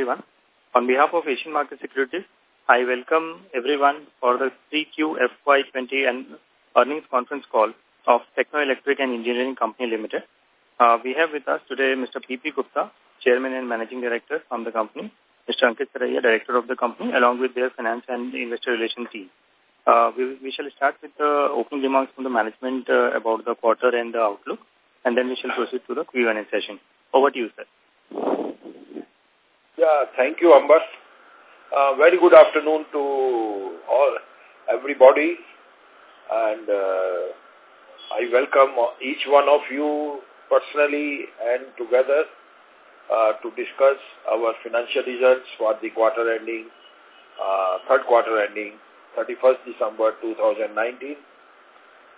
everyone. On behalf of Asian Market Securities, I welcome everyone for the 3Q FY20 and earnings conference call of Techno Electric and Engineering Company Limited. Uh, we have with us today Mr. P.P. Gupta, Chairman and Managing Director from the company, Mr. Ankit Saraiya, Director of the company, along with their finance and investor relations team. Uh, we, we shall start with the opening remarks from the management uh, about the quarter and the outlook, and then we shall proceed to the Q&A session. Over to you, sir. Yeah, thank you, Amber. Uh, very good afternoon to all, everybody, and uh, I welcome each one of you personally and together uh, to discuss our financial results for the quarter ending, uh, third quarter ending 31st December 2019.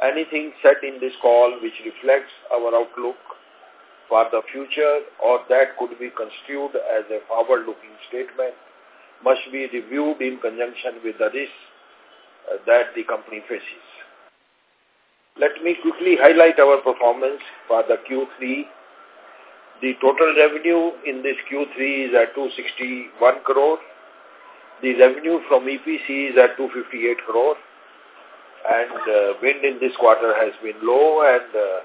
Anything said in this call which reflects our outlook for the future or that could be construed as a forward-looking statement must be reviewed in conjunction with the risks uh, that the company faces. Let me quickly highlight our performance for the Q3. The total revenue in this Q3 is at 261 crore. The revenue from EPC is at 258 crore. And uh, wind in this quarter has been low and uh,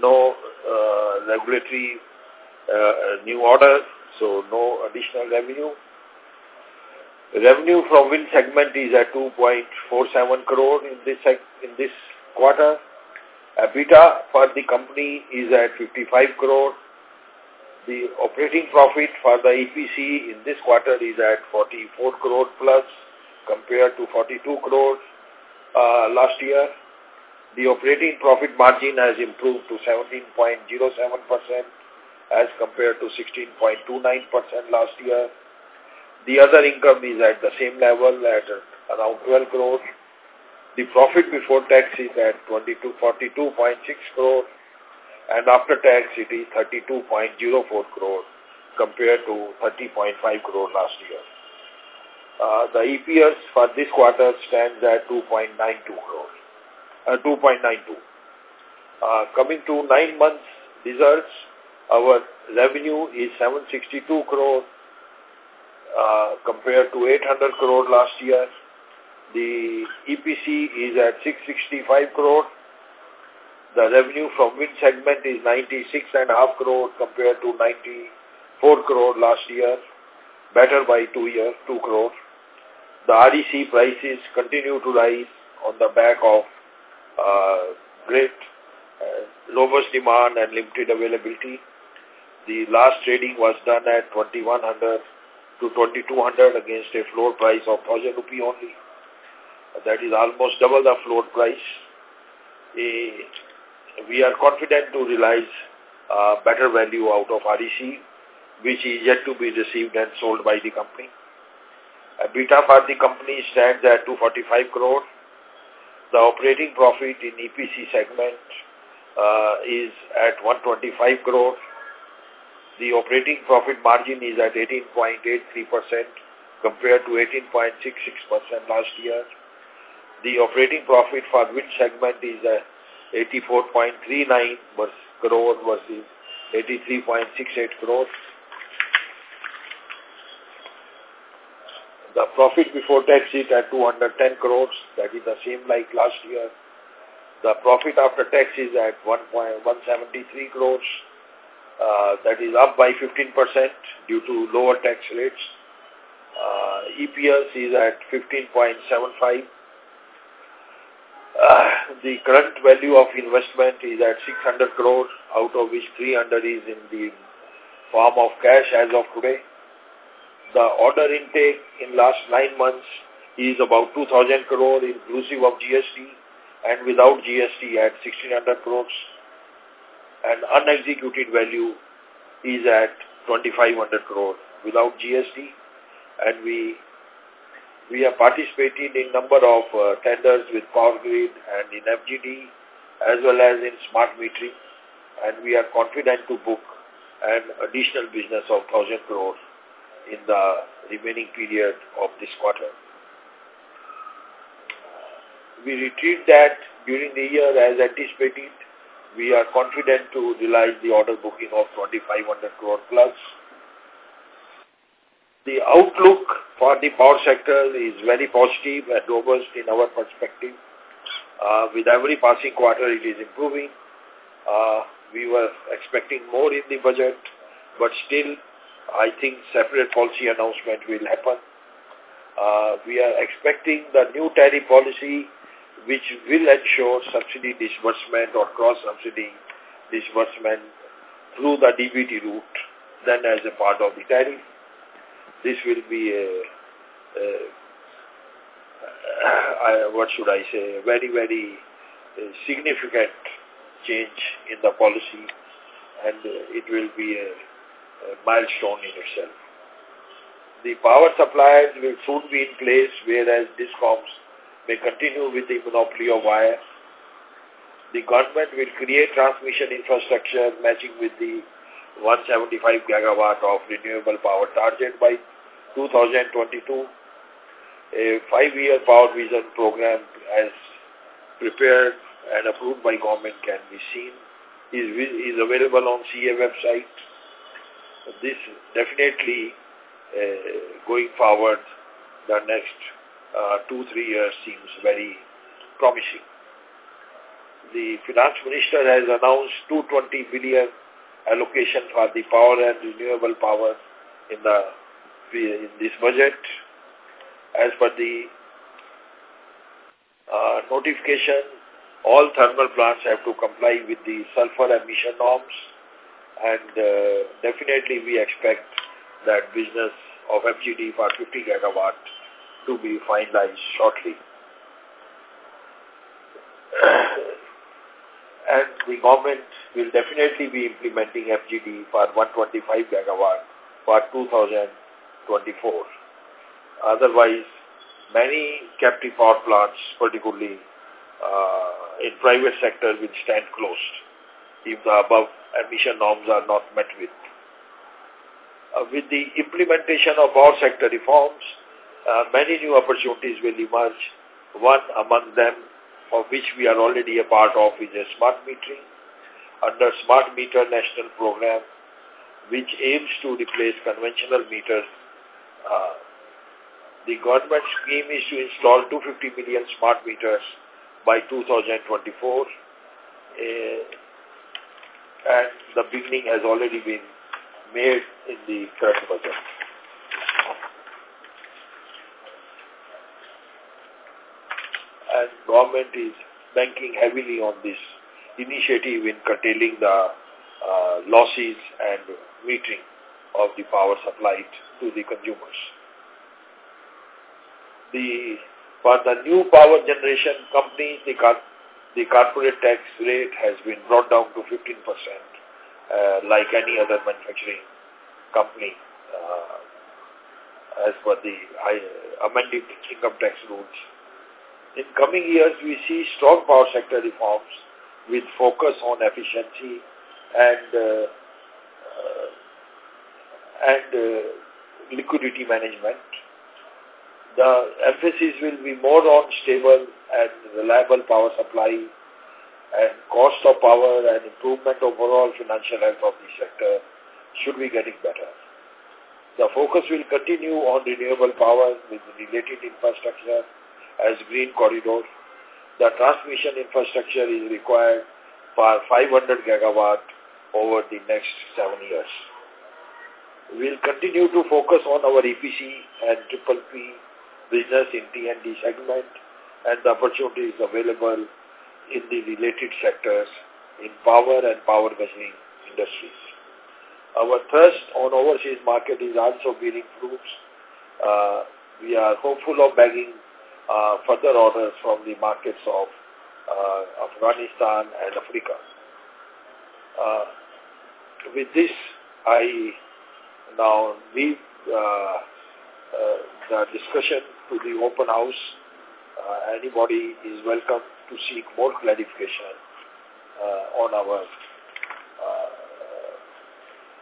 no uh, regulatory uh, new order, so no additional revenue. Revenue from wind segment is at 2.47 crore in this in this quarter. EBITDA for the company is at 55 crore. The operating profit for the EPC in this quarter is at 44 crore plus compared to 42 crore uh, last year. The operating profit margin has improved to 17.07% as compared to 16.29% last year. The other income is at the same level at around 12 crore. The profit before tax is at 22, 42.6 crore and after tax it is 32.04 crore compared to 30.5 crore last year. Uh, the EPS for this quarter stands at 2.92 crore, 2.92. Uh, coming to nine months results, our revenue is 762 crore uh, compared to 800 crore last year. The EPC is at 665 crore. The revenue from wind segment is 96.5 crore compared to 94 crore last year, better by two years, 2 crore. The REC prices continue to rise on the back of uh, great uh, robust demand and limited availability. The last trading was done at 2100 to 2200 against a floor price of 1000 rupee only. That is almost double the floor price. we are confident to realize uh, better value out of REC, which is yet to be received and sold by the company. EBITDA for the company stands at 245 crore. The operating profit in EPC segment uh, is at 125 crore the operating profit margin is at 18.83% compared to 18.66% last year. The operating profit for wind segment is at 84.39 crore versus 83.68 crore. The profit before tax is at 210 crores, that is the same like last year. The profit after tax is at 1.173 crores, uh, that is up by 15% due to lower tax rates. Uh, EPS is at 15.75. Uh, the current value of investment is at 600 crores, out of which 300 is in the form of cash as of today. The order intake in last nine months is about 2,000 crore inclusive of GST and without GST at 1,600 crores. And unexecuted value is at 2500 crore without GST and we we are participating in number of uh, tenders with Power Grid and in FGD as well as in smart metering. And we are confident to book an additional business of 1000 crore in the remaining period of this quarter. We retrieved that during the year as anticipated we are confident to realize the order booking of 2500 crore plus. The outlook for the power sector is very positive and robust in our perspective. Uh, with every passing quarter, it is improving. Uh, we were expecting more in the budget, but still, I think separate policy announcement will happen. Uh, we are expecting the new tariff policy, which will ensure subsidy disbursement or cross-subsidy disbursement through the DBT route, then as a part of the tariff this will be a, what should I say, very, very significant change in the policy and it will be a milestone in itself. The power suppliers will soon be in place whereas DISCOMs may continue with the monopoly of wire. The government will create transmission infrastructure matching with the 175 gigawatt of renewable power target by 2022, a five-year power vision program as prepared and approved by government can be seen, is, is available on CEA website. This definitely uh, going forward, the next uh, two, three years seems very promising. The finance minister has announced 220 billion allocation for the power and renewable power in the in this budget as per the uh, notification all thermal plants have to comply with the sulfur emission norms and uh, definitely we expect that business of FGD for 50 gigawatt to be finalized shortly. and the government will definitely be implementing FGD for 125 gigawatt for 2024. Otherwise, many captive power plants, particularly uh, in private sector, will stand closed if the above emission norms are not met with. Uh, with the implementation of power sector reforms, uh, many new opportunities will emerge. One among them, of which we are already a part of, is a smart metering. Under Smart Meter National Program, which aims to replace conventional meters uh, the government scheme is to install 250 million smart meters by 2024 uh, and the beginning has already been made in the current budget. And government is banking heavily on this initiative in curtailing the uh, losses and metering of the power supplied to the consumers. The, for the new power generation companies, the, the corporate tax rate has been brought down to 15%, uh, like any other manufacturing company, uh, as per the uh, amended income tax rules. In coming years, we see strong power sector reforms with focus on efficiency and uh, uh, and uh, liquidity management. The emphasis will be more on stable and reliable power supply and cost of power and improvement overall financial health of the sector should be getting better. The focus will continue on renewable power with related infrastructure as green corridor. The transmission infrastructure is required for 500 gigawatt over the next seven years. We'll continue to focus on our EPC and triple P business in T&D segment and the opportunities available in the related sectors in power and power guzzling industries. Our thrust on overseas market is also bearing fruits. Uh, we are hopeful of bagging uh, further orders from the markets of uh, Afghanistan and Africa. Uh, with this, I now leave uh, uh, discussion to the open house. Uh, anybody is welcome to seek more clarification uh, on our uh,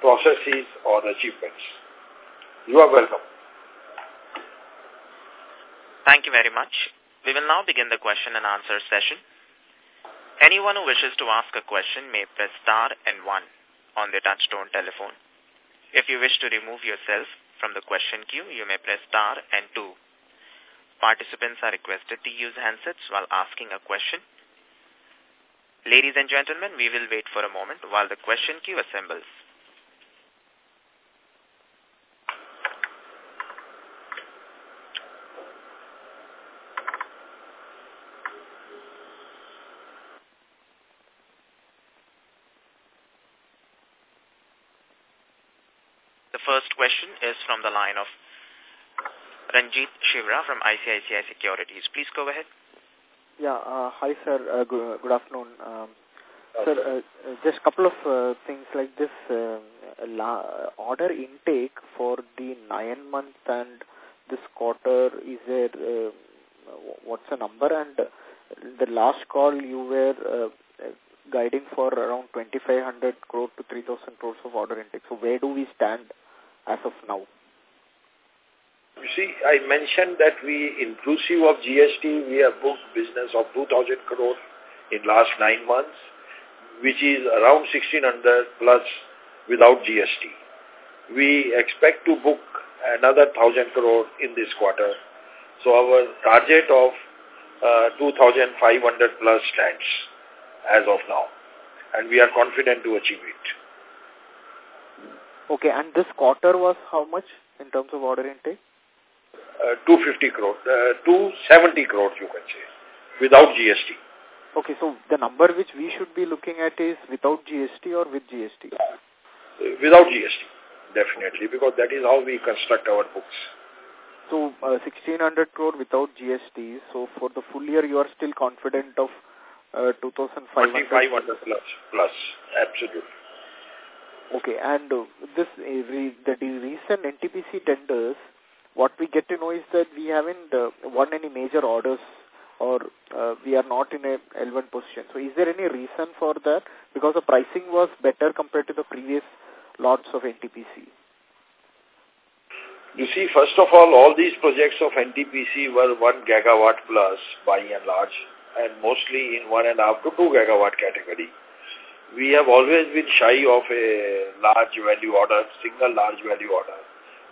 processes or achievements. You are welcome. Thank you very much. We will now begin the question and answer session. Anyone who wishes to ask a question may press star and one on their touchtone telephone. If you wish to remove yourself from the question queue, you may press star and two. Participants are requested to use handsets while asking a question. Ladies and gentlemen, we will wait for a moment while the question queue assembles. The first question is from the line of Ranjit Shivra from ICICI Securities. Please go ahead. Yeah, uh, hi sir, uh, good, good afternoon. Um, sir, uh, uh just a couple of uh, things like this uh, la order intake for the nine month and this quarter, is there, uh, what's the number? And the last call you were uh, guiding for around 2500 crore to 3000 crores of order intake. So where do we stand as of now? You see, I mentioned that we, inclusive of GST, we have booked business of 2,000 crore in last nine months, which is around 1,600 plus without GST. We expect to book another 1,000 crore in this quarter. So our target of uh, 2,500 plus stands as of now. And we are confident to achieve it. Okay, and this quarter was how much in terms of order intake? uh, 250 crore, uh, 270 crores you can say, without GST. Okay, so the number which we should be looking at is without GST or with GST? Uh, without GST, definitely, because that is how we construct our books. So, uh, 1600 crore without GST, so for the full year you are still confident of uh, 2500? 2500 plus, plus, absolutely. Okay, and uh, this uh, the recent NTPC tenders, what we get to know is that we haven't uh, won any major orders or uh, we are not in a L1 position. So is there any reason for that? Because the pricing was better compared to the previous lots of NTPC. You see, first of all, all these projects of NTPC were 1 gigawatt plus by and large, and mostly in 1.5 to 2 gigawatt category. We have always been shy of a large value order, single large value order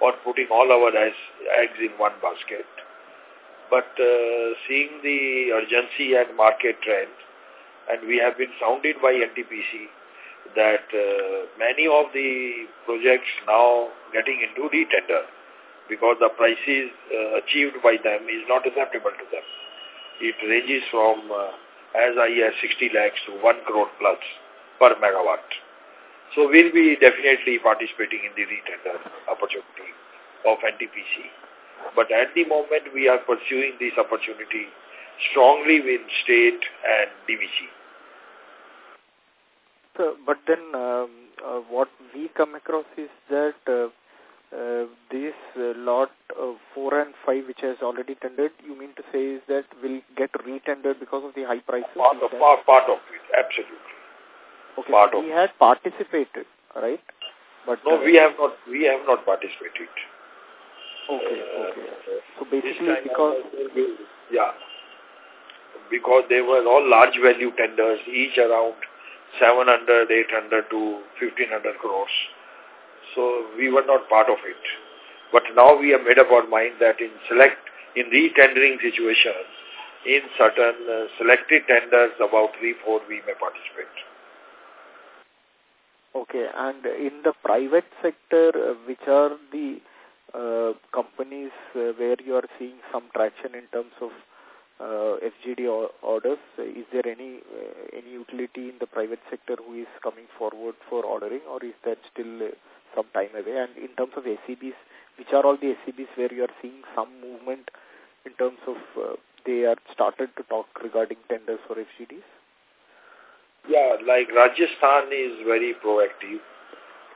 or putting all our eggs in one basket. But uh, seeing the urgency and market trend, and we have been sounded by NTPC that uh, many of the projects now getting into re-tender because the prices uh, achieved by them is not acceptable to them. It ranges from uh, as high as 60 lakhs to 1 crore plus per megawatt. So we'll be definitely participating in the retender opportunity of NTPC. But at the moment, we are pursuing this opportunity strongly with state and DVC. So, but then um, uh, what we come across is that uh, uh, this uh, lot uh, 4 and 5 which has already tendered, you mean to say is that will get retendered because of the high prices? Part of, part, part of it, absolutely. Okay, part so we had participated, right? But No, uh, we have not, we have not participated. Okay, okay. So basically because... Yeah. Because they were all large value tenders, each around 700, 800 to 1500 crores. So we were not part of it. But now we have made up our mind that in select, in re-tendering situation, in certain uh, selected tenders, about three, four, we may participate. Okay, and in the private sector, which are the uh, companies uh, where you are seeing some traction in terms of uh, FGD or orders? Is there any uh, any utility in the private sector who is coming forward for ordering or is that still uh, some time away? And in terms of SEBs, which are all the SEBs where you are seeing some movement in terms of uh, they are started to talk regarding tenders for FGDs? Yeah, like Rajasthan is very proactive.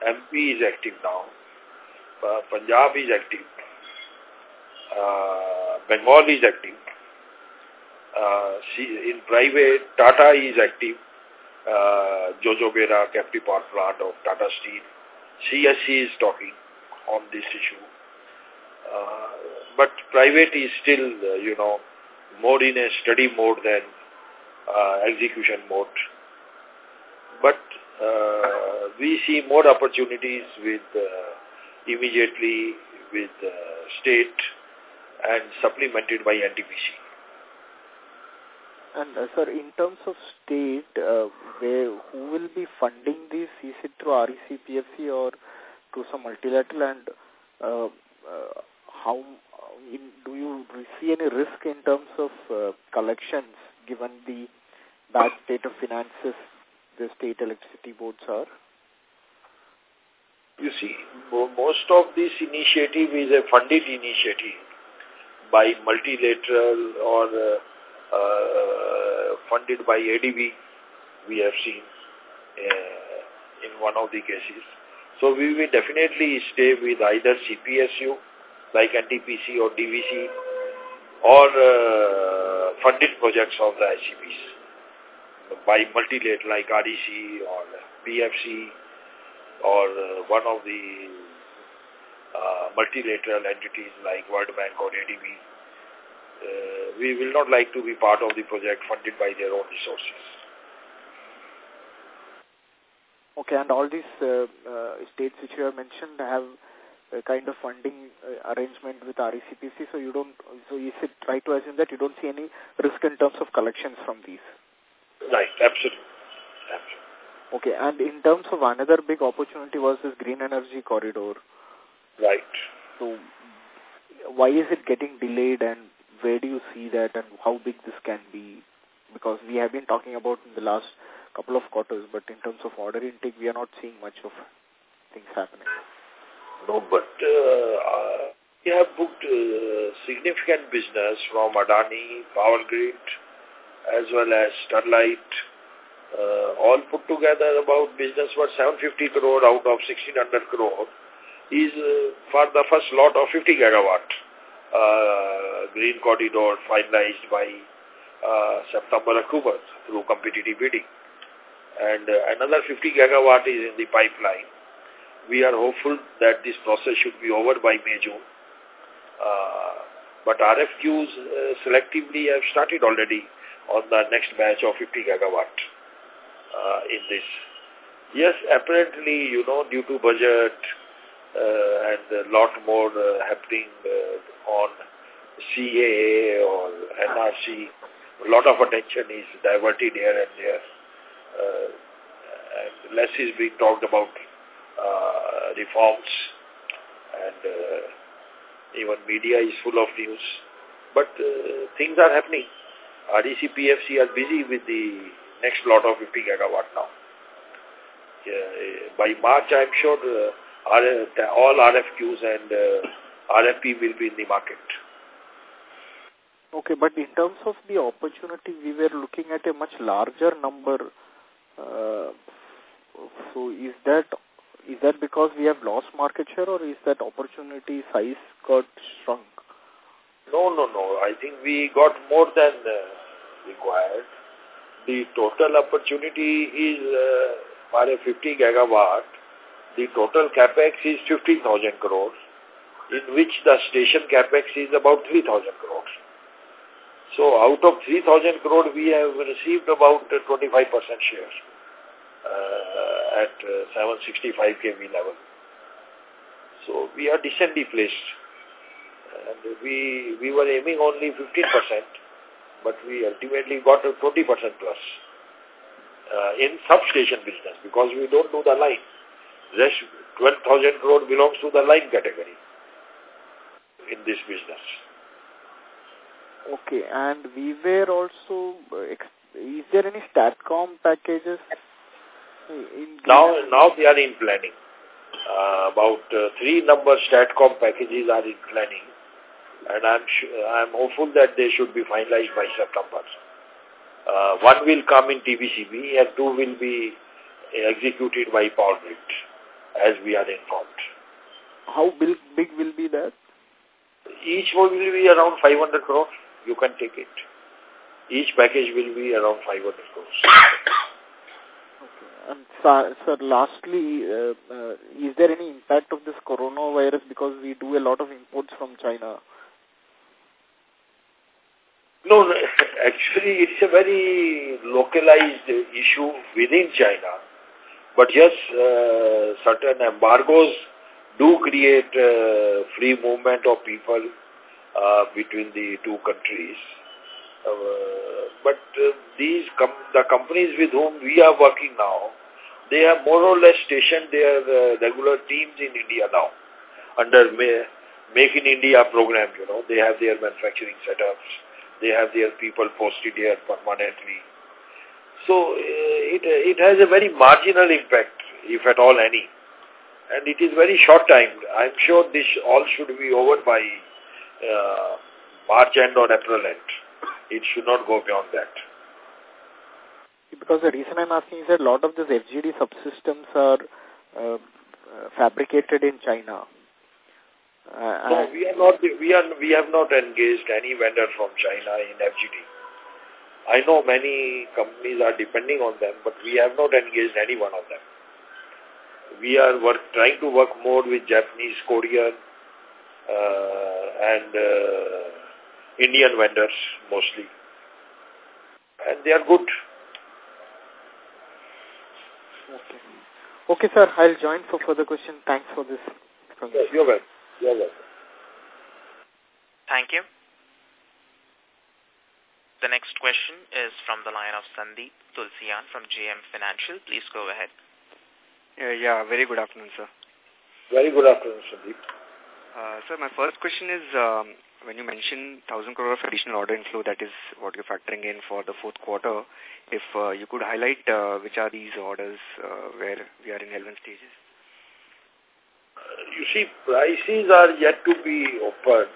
MP is active now. Uh, Punjab is active. Uh, Bengal is active. Uh, in private, Tata is active. Uh, Jojobera captive power plant of Tata Steel. CESC is talking on this issue. Uh, but private is still, uh, you know, more in a study mode than uh, execution mode. But uh, we see more opportunities with uh, immediately with uh, state and supplemented by NTPC. And uh, sir, in terms of state, uh, where who will be funding this? Is it through REC, PFC, or through some multilateral? And uh, uh, how in, do you see any risk in terms of uh, collections, given the bad state of finances the state electricity boards are? You see, most of this initiative is a funded initiative by multilateral or uh, uh, funded by ADB, we have seen uh, in one of the cases. So we will definitely stay with either CPSU, like NTPC or DVC, or uh, funded projects of the ICPs by multilateral like REC or PFC or uh, one of the uh, multilateral entities like World Bank or ADB uh, we will not like to be part of the project funded by their own resources. Okay, and all these uh, uh, states which you have mentioned have a kind of funding uh, arrangement with RECPC, so you don't, so is it right to assume that you don't see any risk in terms of collections from these? Right, absolutely. absolutely. Okay, and in terms of another big opportunity was this green energy corridor. Right. So, why is it getting delayed and where do you see that and how big this can be? Because we have been talking about in the last couple of quarters, but in terms of order intake, we are not seeing much of things happening. No, but uh, uh, we have booked uh, significant business from Adani, Power Grid, as well as Sterlite, Uh, all put together about business worth 750 crore out of 1600 crore is uh, for the first lot of 50 gigawatt uh, green corridor finalized by uh, September, October through competitive bidding. And uh, another 50 gigawatt is in the pipeline. We are hopeful that this process should be over by May, June. Uh, but RFQs uh, selectively have started already on the next batch of 50 gigawatt uh, in this. Yes, apparently, you know, due to budget, uh, and a lot more uh, happening uh, on CAA or NRC. A lot of attention is diverted here and there. Uh, and less is being talked about uh, reforms and even media is full of news. But things are happening. REC PFC are busy with the next lot of 50 gigawatt now. by March, I'm sure uh, all RFQs and uh, RFP will be in the market. Okay, but in terms of the opportunity, we were looking at a much larger number. Uh, so is that is that because we have lost market share or is that opportunity size got shrunk? No, no, no. I think we got more than uh, required. The total opportunity is uh, for a 50 gigawatt the total capex is 15,000 crores, in which the station capex is about 3,000 crores. So out of 3,000 crore, we have received about 25% shares uh, at uh, 765 kV level. So we are decently placed. And we, we were aiming only 15%, but we ultimately got a 20% plus uh, in substation business because we don't do the line. Rest 12,000 crore belongs to the line category in this business. Okay, and we were also, uh, is there any STATCOM packages? now, now they are in planning. Uh, about uh, three number STATCOM packages are in planning, and I'm I'm hopeful that they should be finalized by September. Uh, one will come in TBCB and two will be executed by Power Grid as we are informed. How big, big will be that? Each one will be around 500 crores. You can take it. Each package will be around 500 crores. okay. And sir, sir lastly, uh, uh, is there any impact of this coronavirus because we do a lot of imports from China? No, actually it's a very localized issue within China. But yes, uh, certain embargoes do create uh, free movement of people uh, between the two countries. Uh, but uh, these com the companies with whom we are working now, they have more or less stationed their uh, regular teams in India now under Make in India program, you know. They have their manufacturing setups. They have their people posted here permanently. So uh, it, it has a very marginal impact, if at all any. And it is very short time. I'm sure this all should be over by uh, March end or April end. It should not go beyond that. Because the reason I'm asking is that a lot of these FGD subsystems are uh, fabricated in China. Uh, no, we are not. We are. We have not engaged any vendor from China in FGD. I know many companies are depending on them, but we have not engaged any one of them. We are work, trying to work more with Japanese, Korean, uh, and uh, Indian vendors mostly. And they are good. Okay. Okay, sir. I'll join for further question. Thanks for this. Yes, you're welcome. You're welcome. Thank you. The next question is from the line of Sandeep Tulsian from JM Financial. Please go ahead. Yeah, yeah, very good afternoon, sir. Very good afternoon, Sandeep. Uh, sir, my first question is, um, when you mentioned 1,000 crore of additional order inflow, that is what you're factoring in for the fourth quarter. If uh, you could highlight uh, which are these orders uh, where we are in L1 stages? You see, prices are yet to be opened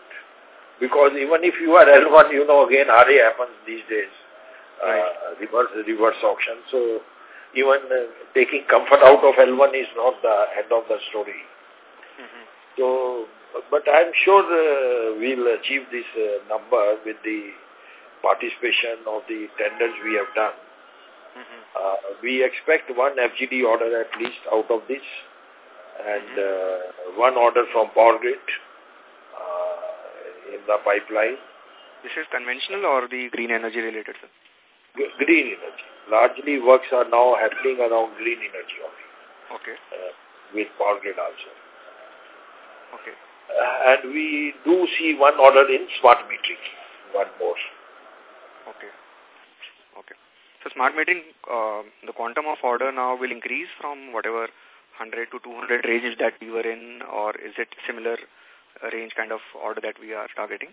because even if you are L1, you know, again, RA happens these days, right. uh, reverse, reverse auction. So even uh, taking comfort out of L1 is not the end of the story. Mm -hmm. So, but I'm sure uh, we'll achieve this uh, number with the participation of the tenders we have done. Mm -hmm. we expect one FGD order at least out of this and uh, one order from Power Grid uh, in the pipeline. This is conventional or the green energy related, sir? green energy. Largely works are now happening around green energy only. Okay. Uh, with Power Grid also. Okay. Uh, and we do see one order in smart metering, one more. Okay. Okay. So smart metering, uh, the quantum of order now will increase from whatever 100 to 200 range that we were in, or is it similar uh, range kind of order that we are targeting?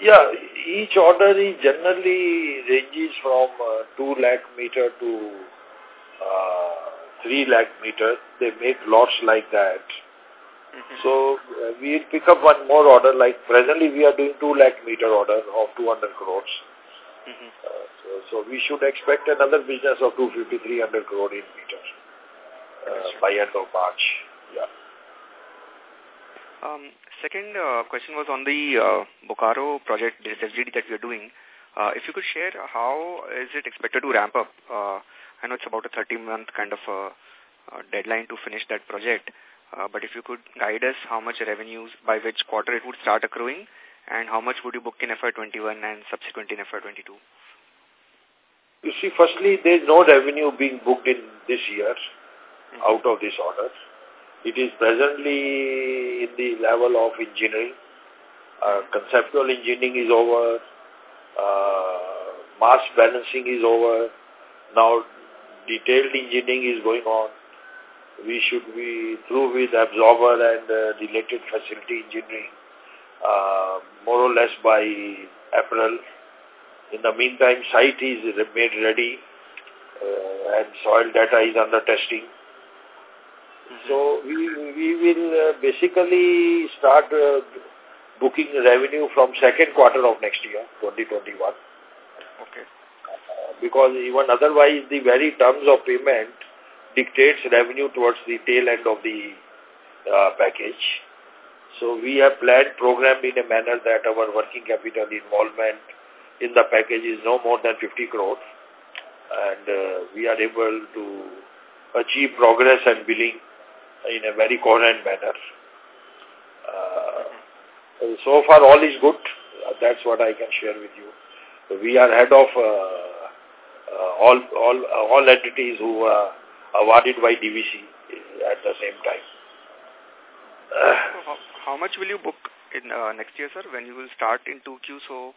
Yeah, each order is generally ranges from uh, 2 lakh meter to uh, 3 lakh meter. They make lots like that. Mm -hmm. So uh, we pick up one more order like presently we are doing 2 lakh meter order of 200 crores. Mm -hmm. uh, so, so we should expect another business of 250, 300 crore in meters by end of March. Yeah. Um, second uh, question was on the uh, Bokaro project, this FGD that we are doing. Uh, if you could share how is it expected to ramp up? Uh, I know it's about a 30-month kind of uh, uh, deadline to finish that project. Uh, but if you could guide us how much revenues, by which quarter it would start accruing, and how much would you book in FY21 and subsequent in FY22? You see, firstly, there is no revenue being booked in this year out of this order. It is presently in the level of engineering. Uh, conceptual engineering is over. Uh, mass balancing is over. Now detailed engineering is going on. We should be through with absorber and uh, related facility engineering uh, more or less by April. In the meantime, site is made ready uh, and soil data is under testing. So we, we will uh, basically start uh, booking revenue from second quarter of next year, 2021. Okay. Uh, because even otherwise the very terms of payment dictates revenue towards the tail end of the uh, package. So we have planned, program in a manner that our working capital involvement in the package is no more than 50 crores. And uh, we are able to achieve progress and billing in a very coherent manner. Uh, so far all is good. Uh, that's what I can share with you. We are head of uh, uh all all all entities who are awarded by DVC at the same time. so how, how much will you book in uh, next year, sir, when you will start in 2Q? So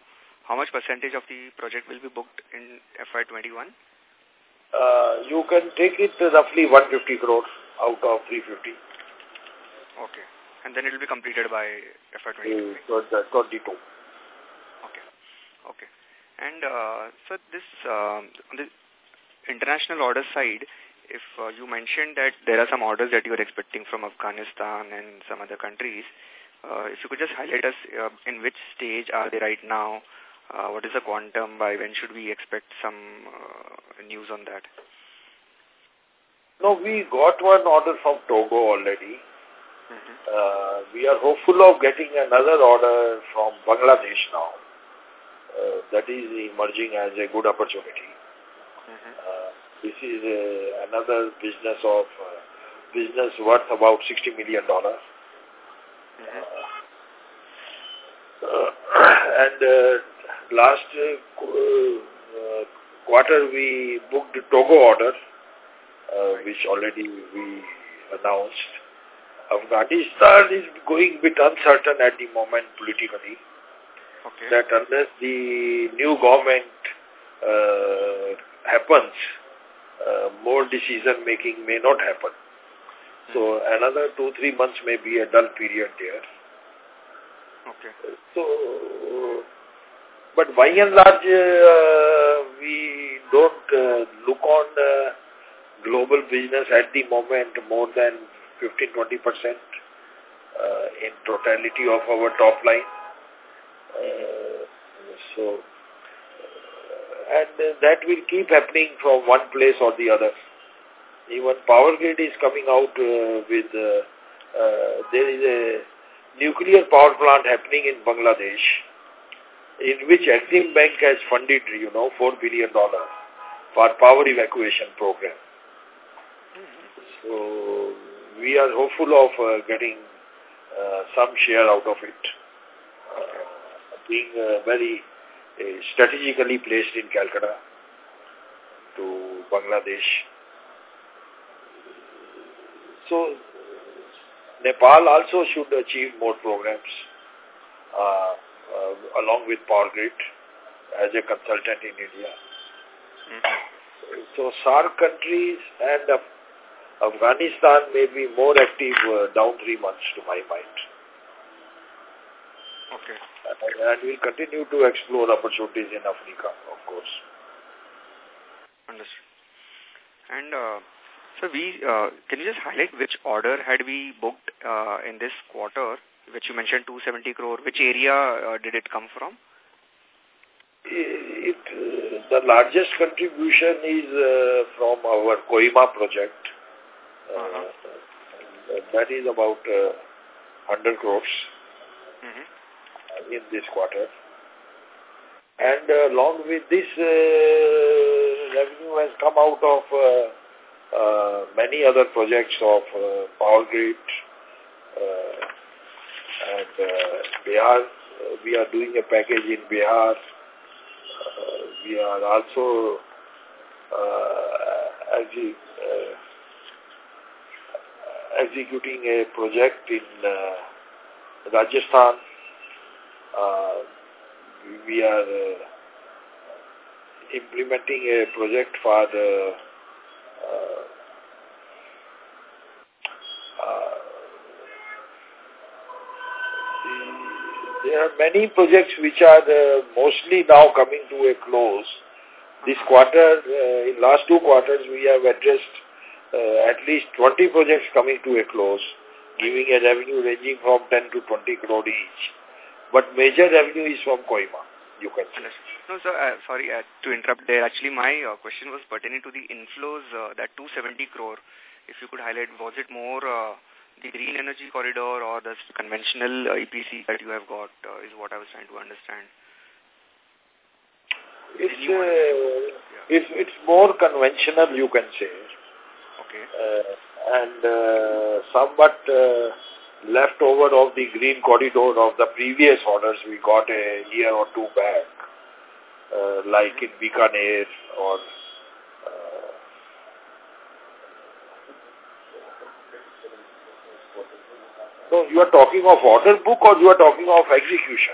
how much percentage of the project will be booked in FY21? Uh, you can take it roughly 150 crores out of 350. Okay. And then it will be completed by FY22? Uh, 22. Okay. Okay. And, uh, so this, uh, on the international order side, if uh, you mentioned that there are some orders that you are expecting from Afghanistan and some other countries, uh, if you could just highlight us uh, in which stage are they right now, uh, what is the quantum, by when should we expect some uh, news on that? No, we got one order from Togo already. Mm -hmm. uh, we are hopeful of getting another order from Bangladesh now. Uh, that is emerging as a good opportunity. Mm -hmm. uh, this is uh, another business of uh, business worth about $60 million. Mm -hmm. and uh, last uh, quarter we booked Togo order, which already we announced. Afghanistan is going a bit uncertain at the moment politically. Okay. That unless the new government uh, happens, uh, more decision making may not happen. So another two, three months may be a dull period there. Okay. So, but by and large, uh, we don't uh, look on uh, global business at the moment more than 15-20% uh, in totality of our top line. Uh, so, and that will keep happening from one place or the other. Even Power Grid is coming out uh, with, uh, uh, there is a nuclear power plant happening in Bangladesh, in which Exim Bank has funded, you know, $4 billion for power evacuation program. So, we are hopeful of uh, getting uh, some share out of it, uh, being very strategically placed in Calcutta to Bangladesh. So, Nepal also should achieve more programs uh, uh, along with Power Grid as a consultant in India. Mm -hmm. So SAARC countries and Afghanistan may be more active uh, down three months to my mind. Okay. And, and we'll continue to explore opportunities in Africa, of course. Understood. And uh, so we, uh, can you just highlight which order had we booked uh, in this quarter, which you mentioned 270 crore, which area uh, did it come from? It, uh, the largest contribution is uh, from our Kohima project. -huh. That is about 100 crores mm -hmm. in this quarter. And along with this, revenue has come out of uh, many other projects of uh, Power Grid uh, and uh, Bihar. we are doing a package in Bihar. we are also executing a project in Rajasthan. we are implementing a project for the uh, uh, there are many projects which are uh, mostly now coming to a close. This quarter, uh, in last two quarters, we have addressed uh, at least 20 projects coming to a close, giving a revenue ranging from 10 to 20 crore each. But major revenue is from Kohima, you can say. No, sir, uh, sorry uh, to interrupt there. Actually, my uh, question was pertaining to the inflows, uh, that 270 crore. If you could highlight, was it more uh, the green energy corridor or the conventional uh, EPC that you have got uh, is what I was trying to understand. It's, uh, yeah. it's, it's more conventional, you can say. Okay. Uh, and uh, somewhat uh, leftover of the green corridor of the previous orders we got a year or two back, uh, like in Bikaner or uh, No, you are talking of order book or you are talking of execution?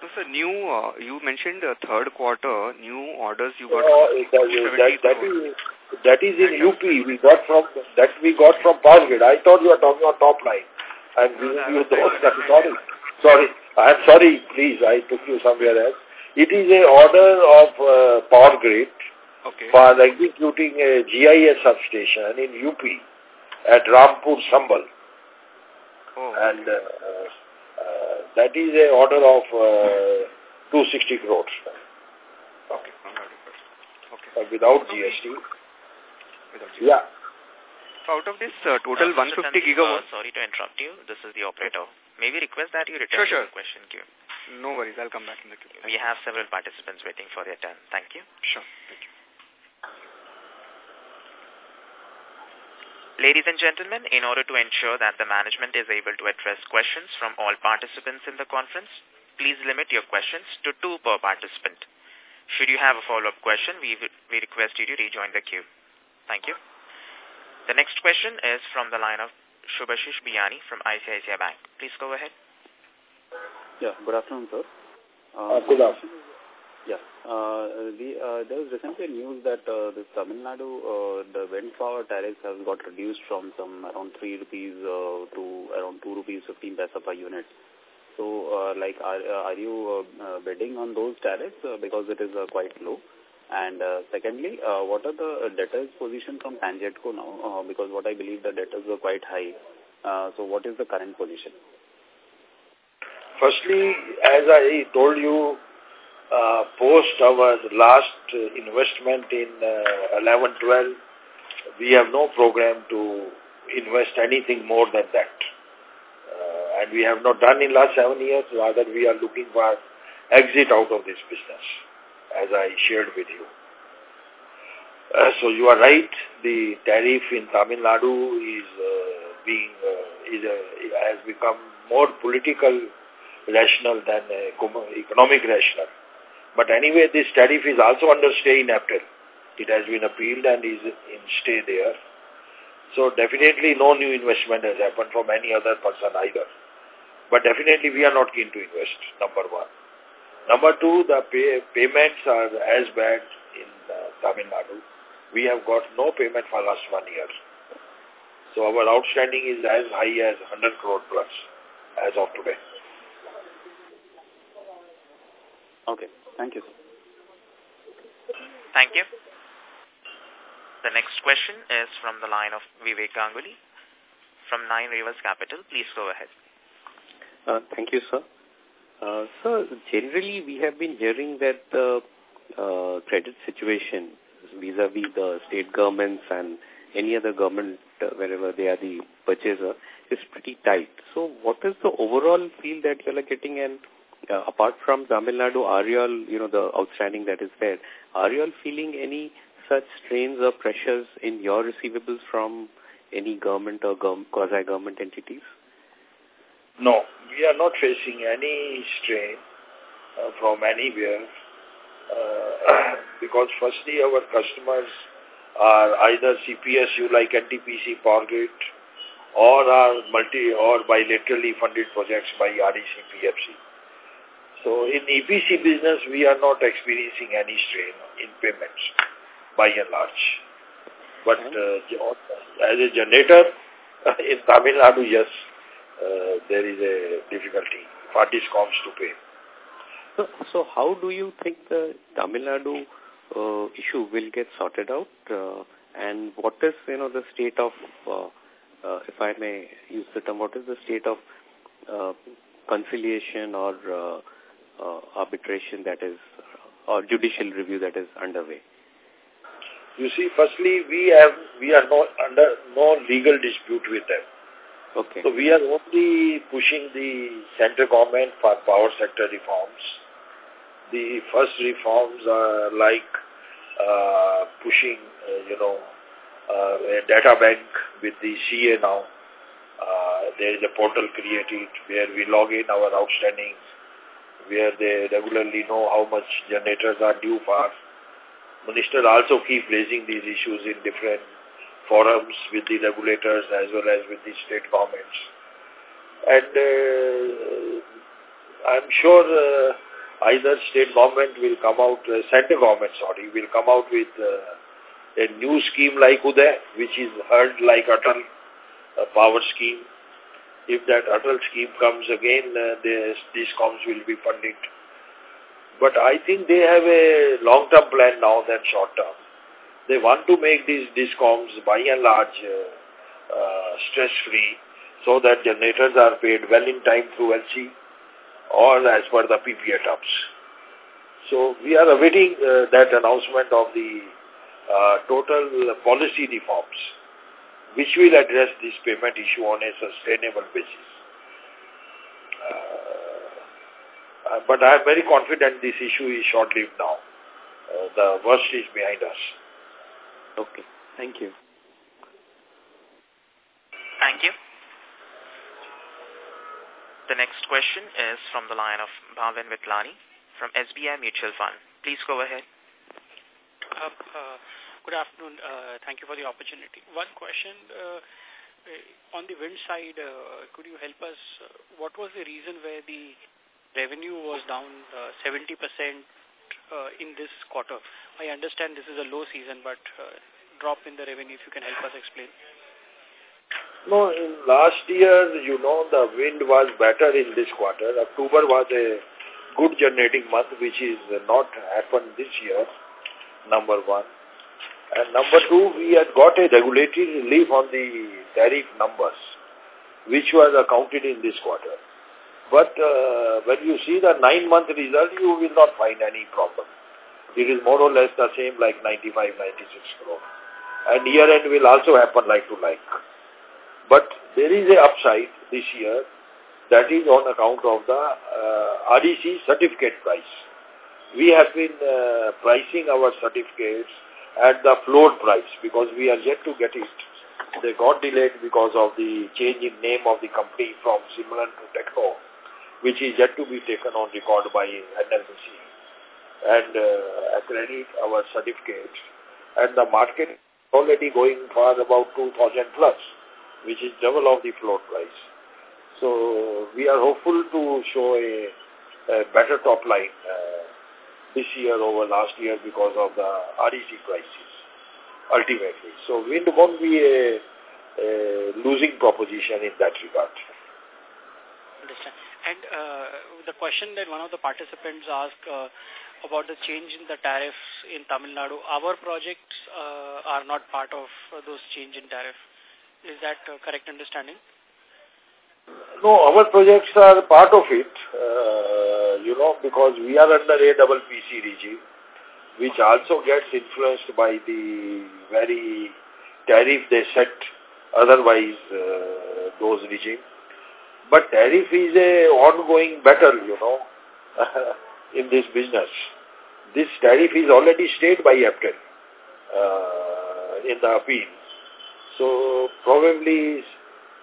No, sir, new, uh, you mentioned uh, third quarter, new orders you got. Uh, that, that, that, is, that is in UP. We got from, that we got from Power Grid. I thought you were talking on top line. I'm giving you those. Sorry. Sorry. I'm sorry, please. I took you somewhere else. It is a order of uh, Power Grid okay. for executing a GIS substation in UP at Rampur Sambhal. Oh. And uh, uh, that is a order of uh, 260 crores. Okay. okay. Uh, without GST. Without GST. Yeah. So out of this uh, total 150 gigawatts... sorry to interrupt you. This is the operator. May we request that you return sure, sure. to the question queue? No worries. I'll come back in the queue. We have several participants waiting for their turn. Thank you. Sure. Thank you. Ladies and gentlemen, in order to ensure that the management is able to address questions from all participants in the conference, please limit your questions to two per participant. Should you have a follow-up question, we, we request you to rejoin the queue. Thank you. The next question is from the line of Shubhashish Biyani from ICICI Bank. Please go ahead. Yeah, good afternoon, sir. Uh, good afternoon. Yeah. Uh, the, uh, there was recently news that uh, this Tamil Nadu, uh, the wind power tariffs has got reduced from some around 3 rupees uh, to around 2 rupees 15 paisa per unit. So, uh, like, are, are you uh, uh, bidding on those tariffs uh, because it is uh, quite low? And uh, secondly, uh, what are the debtors position from TANGEDCO now? Uh, because what I believe the debtors were quite high. Uh, so what is the current position? Firstly, as I told you, uh, post our last investment in uh, 11-12, we have no program to invest anything more than that. Uh, and we have not done in last seven years, rather we are looking for exit out of this business, as I shared with you. Uh, so you are right, the tariff in Tamil Nadu is uh, being, uh, is has become more political rational than economic rational. But anyway, this tariff is also under stay in April. It has been appealed and is in stay there. So definitely no new investment has happened from any other person either. But definitely we are not keen to invest, number one. Number two, the pay, payments are as bad in uh, Tamil Nadu. We have got no payment for last one year. So our outstanding is as high as 100 crore plus as of today. Okay. Thank you. Thank you. The next question is from the line of Vivek Ganguly from Nine Rivers Capital. Please go ahead. Uh, thank you, sir. Uh, generally we have been hearing that the uh, credit situation vis-a-vis -vis the state governments and any other government, uh, wherever they are the purchaser, is pretty tight. So what is the overall feel that you are getting and uh, apart from Tamil Nadu, are you all, you know, the outstanding that is there, are you all feeling any such strains or pressures in your receivables from any government or quasi-government entities? No, we are not facing any strain uh, from anywhere uh, because firstly our customers are either CPSU like NTPC, Grid or are multi or bilaterally funded projects by REC, PFC. So in EPC business, we are not experiencing any strain in payments by and large. But uh, as a generator in Tamil Nadu, yes, uh, there is a difficulty for DISCOMs to pay. So, so how do you think the Tamil Nadu uh, issue will get sorted out? Uh, and what is, you know, the state of, uh, uh, if I may use the term, what is the state of uh, conciliation or uh, uh, arbitration that is, or judicial review that is underway? You see, firstly, we have we are not under no legal dispute with them. Okay. So we are only pushing the central government for power sector reforms. The first reforms are like uh, pushing, uh, you know, uh, a data bank with the CA now. Uh, there is a portal created where we log in our outstandings where they regularly know how much generators are due for. Minister also keep raising these issues in different forums with the regulators as well as with the state governments. And uh, I'm sure uh, either state government will come out, uh, central government, sorry, will come out with uh, a new scheme like Uday, which is heard like Atal uh, power scheme. If that Atal scheme comes again, uh, the DISCOMs will be funded. But I think they have a long-term plan now than short-term. They want to make these DISCOMs by and large uh, uh, stress-free so that generators are paid well in time through LC or as per the PPA terms. So we are awaiting uh, that announcement of the uh, total policy reforms which will address this payment issue on a sustainable basis. Uh, uh but I am very confident this issue is short-lived now. Uh, the worst is behind us. Okay. Thank you. Thank you. The next question is from the line of Bhavin Vithlani from SBI Mutual Fund. Please go ahead. Uh, uh, good afternoon. Uh, thank you for the opportunity. One question. Uh, on the wind side, uh, could you help us? Uh, what was the reason where the revenue was down 70% uh, in this quarter? I understand this is a low season, but uh, drop in the revenue, if you can help us explain. No, in last year, you know, the wind was better in this quarter. October was a good generating month, which is not happened this year, number one. And number two, we had got a regulatory relief on the tariff numbers, which was accounted in this quarter. But uh, when you see the nine-month result, you will not find any problem. It is more or less the same like 95, 96 crore. And year-end will also happen like to like. But there is a upside this year that is on account of the uh, REC certificate price. We have been uh, pricing our certificates at the floor price because we are yet to get it. They got delayed because of the change in name of the company from Simran to Techno, which is yet to be taken on record by NLDC and uh, accredit our certificates. And the market already going for about 2,000 plus which is double of the floor price. So we are hopeful to show a, a better top line uh, this year over last year because of the REC prices, ultimately. So wind won't be a, a losing proposition in that regard. And uh, the question that one of the participants asked uh, about the change in the tariffs in Tamil Nadu, our projects uh, are not part of those change in tariff. Is that correct understanding? No, our projects are part of it, uh, you know, because we are under APPC regime, which also gets influenced by the very tariff they set otherwise uh, those regime. But tariff is a ongoing battle, you know, in this business. This tariff is already stayed by APTEL uh, in the appeal. So probably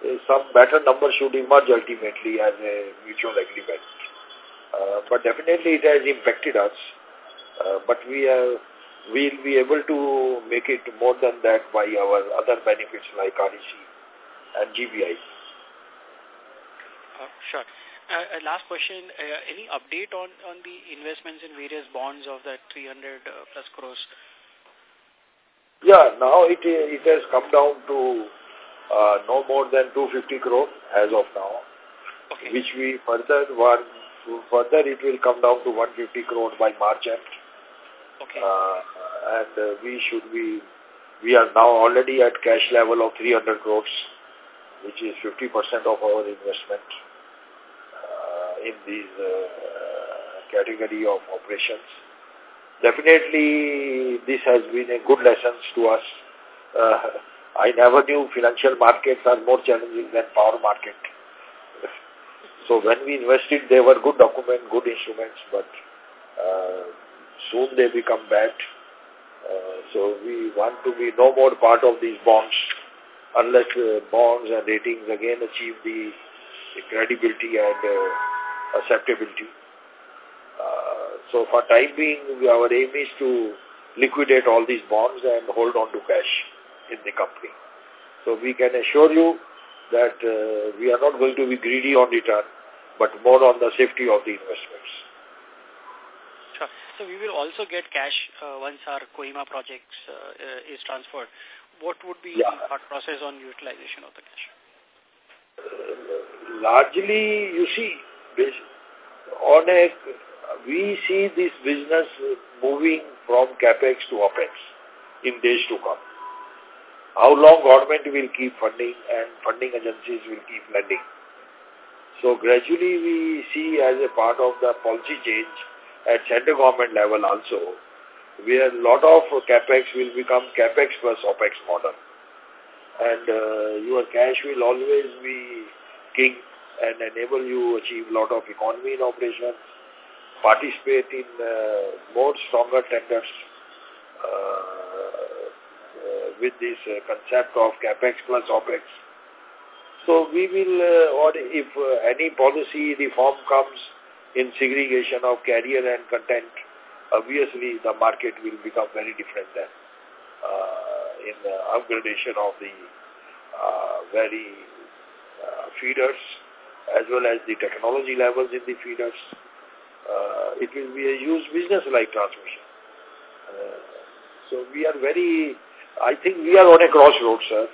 uh, some better number should emerge ultimately as a mutual agreement. Uh, but definitely it has impacted us. Uh, but we we'll be able to make it more than that by our other benefits like REC and GBI. Uh, sure. Uh, uh, last question, uh, any update on, on the investments in various bonds of that 300 uh, plus crores yeah, now it it has come down to uh, no more than 250 crore as of now, okay. which we further want further it will come down to 150 crore by March end. Okay. Uh, and uh, we should be we are now already at cash level of 300 crores, which is 50% of our investment in these uh, category of operations definitely this has been a good lesson to us. Uh, I never knew financial markets are more challenging than power market. So when we invested, they were good document, good instruments, but uh, soon they become bad. Uh, so we want to be no more part of these bonds unless uh, bonds and ratings again achieve the, the credibility and uh, acceptability. Uh, so for time being, our aim is to liquidate all these bonds and hold on to cash in the company. So we can assure you that uh, we are not going to be greedy on return, but more on the safety of the investments. Sure. So we will also get cash uh, once our Kohima projects uh, is transferred. What would be yeah. the process on utilization of the cash? Uh, largely, you see, on a, we see this business moving from capex to opex in days to come. How long government will keep funding and funding agencies will keep lending. So gradually we see as a part of the policy change at center government level also, where a lot of capex will become capex plus opex model. And uh, your cash will always be king and enable you achieve a lot of economy in operation, participate in uh, more stronger tenders, uh, with this uh, concept of capex plus opex. So we will, uh, or if uh, any policy reform comes in segregation of carrier and content, obviously the market will become very different then in the upgradation of the very feeders as well as the technology levels in the feeders. Uh, it will be a huge business like transmission. Uh, so we are very I think we are on a crossroads, sir.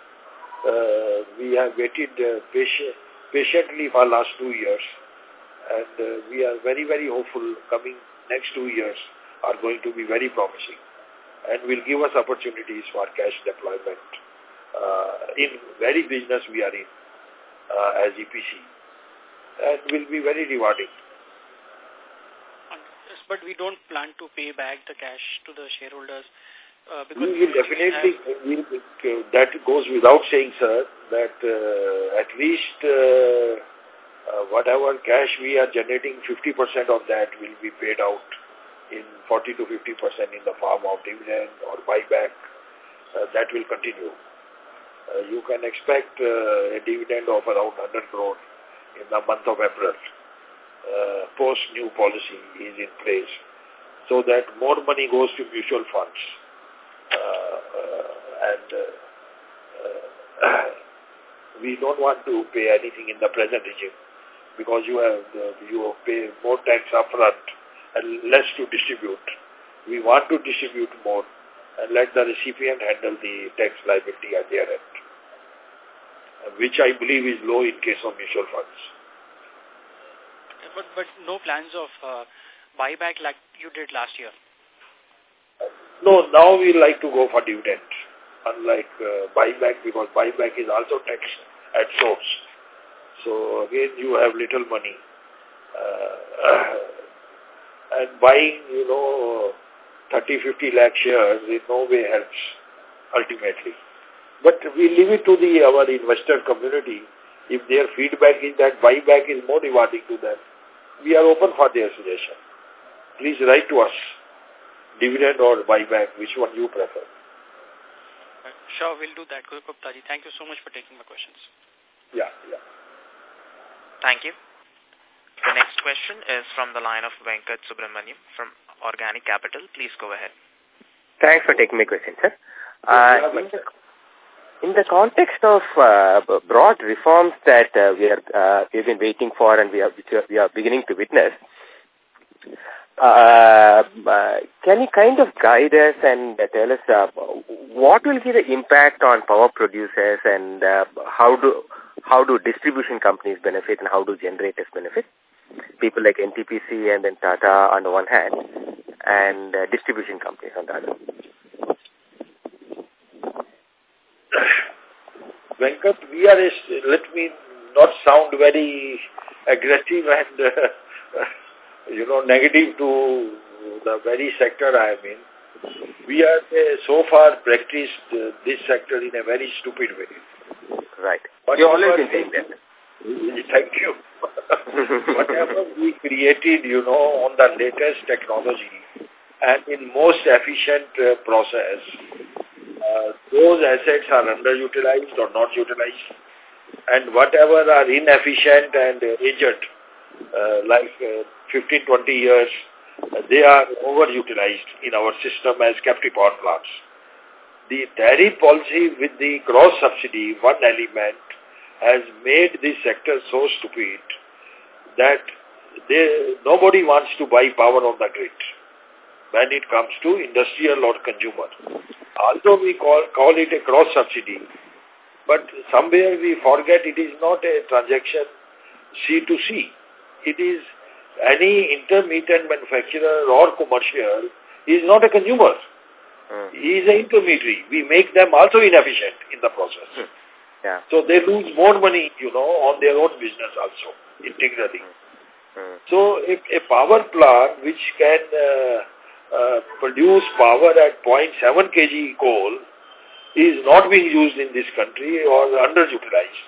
Uh, we have waited uh, patient, patiently for last two years. And uh, we are very, very hopeful coming next two years are going to be very promising and will give us opportunities for cash deployment uh, in very business we are in as EPC and will be very rewarding. But we don't plan to pay back the cash to the shareholders uh, we will definitely, we, uh, that goes without saying, sir, that uh, at least uh, uh whatever cash we are generating, 50% of that will be paid out in 40 to 50% in the form of dividend or buyback. Uh, that will continue. you can expect a dividend of around 100 crore in the month of April. uh, post new policy is in place so that more money goes to mutual funds. Uh, uh, and uh, we don't want to pay anything in the present regime because you have you pay more tax upfront and less to distribute. We want to distribute more and let the recipient handle the tax liability at their end, which I believe is low in case of mutual funds. But, but no plans of uh, buyback like you did last year? No, now we like to go for dividend, unlike uh, buyback, because buyback is also taxed at source. So again, you have little money. Uh, and buying, you know, 30, 50 lakh shares in no way helps, ultimately. But we leave it to the our investor community. If their feedback is that buyback is more rewarding to them, we are open for their suggestion. Please write to us dividend or buyback, which one you prefer? Sure, we'll do that, Guptaji. Thank you so much for taking my questions. Yeah, yeah. Thank you. The next question is from the line of Venkat Subramaniam from Organic Capital. Please go ahead. Thanks for taking my question, sir. Uh, in, the, in the context of uh, broad reforms that uh, we are uh, we've been waiting for and we are we are beginning to witness, uh, uh, can you kind of guide us and tell us uh, what will be the impact on power producers and uh, how do how do distribution companies benefit and how do generators benefit? People like NTPC and then Tata on the one hand and uh, distribution companies on the other. Venkat, we are, let me not sound very aggressive and uh, you know, negative to the very sector I am in. We have uh, so far practiced uh, this sector in a very stupid way. Right. But you always been saying that. Thank you. Whatever we created, you know, on the latest technology and in most efficient uh, process, uh, those assets are underutilized or not utilized. And whatever are inefficient and aged, uh, like uh, 15, 20 years, they are overutilized in our system as captive power plants. The tariff policy with the cross subsidy, one element, has made this sector so stupid that they, nobody wants to buy power on the grid when it comes to industrial or consumer. Although we call, call it a cross subsidy, but somewhere we forget it is not a transaction C to C. It is any intermediate manufacturer or commercial is not a consumer. Mm. He is an intermediary. We make them also inefficient in the process. Mm. Yeah. So they lose more money, you know, on their own business also, integrally. Mm. So if a power plant which can uh, uh, produce power at 0.7 kg coal is not being used in this country or underutilized.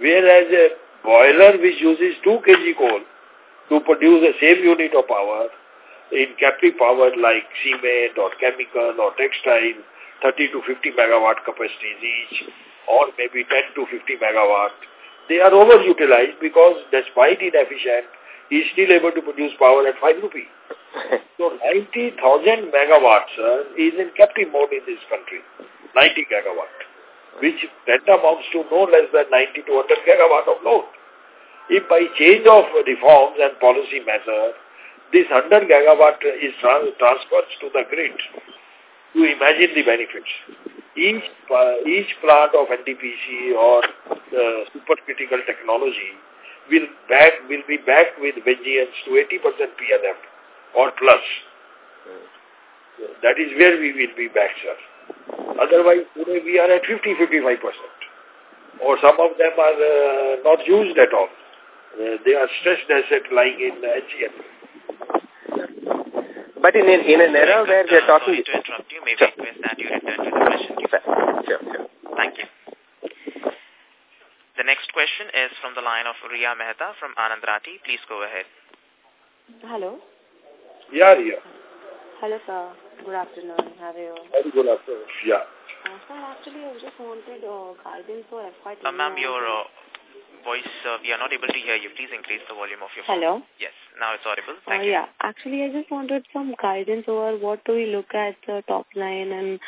Whereas a boiler which uses 2 kg coal to produce the same unit of power in captive power like cement or chemical or textile, 30 to 50 megawatt capacities each, or maybe 10 to 50 megawatt, they are overutilized because despite inefficient, he is still able to produce power at 5 rupee. so 90,000 megawatts uh, is in captive mode in this country, 90 gigawatt, which that amounts to no less than 90 to 100 gigawatt of load. If by change of reforms and policy measures, this 100 gigawatt is trans transferred to the grid. You imagine the benefits. Each, uh, each plant of NTPC or uh, supercritical technology will back will be backed with vengeance to 80% PLF or plus. That is where we will be back, sir. Otherwise, today we are at 50-55%. Or some of them are uh, not used at all. Uh, they are stressed asset lying in uh, but in, in, in an era where we are talking... Sorry to interrupt you. May we request that you return to the question. Sure, sure. Thank you. The next question is from the line of Riya Mehta from Anand Rathi. Please go ahead. Hello. Yeah, Riya. Hello, sir. Good afternoon. How are you? Very good afternoon. Yeah. Uh, sir, actually, I just wanted uh, guidance for FY uh, Ma'am, your uh, voice, uh, we are not able to hear you. Please increase the volume of your phone. Hello? Yes, now it's audible. Thank uh, you. Yeah, actually I just wanted some guidance over what do we look at the top line and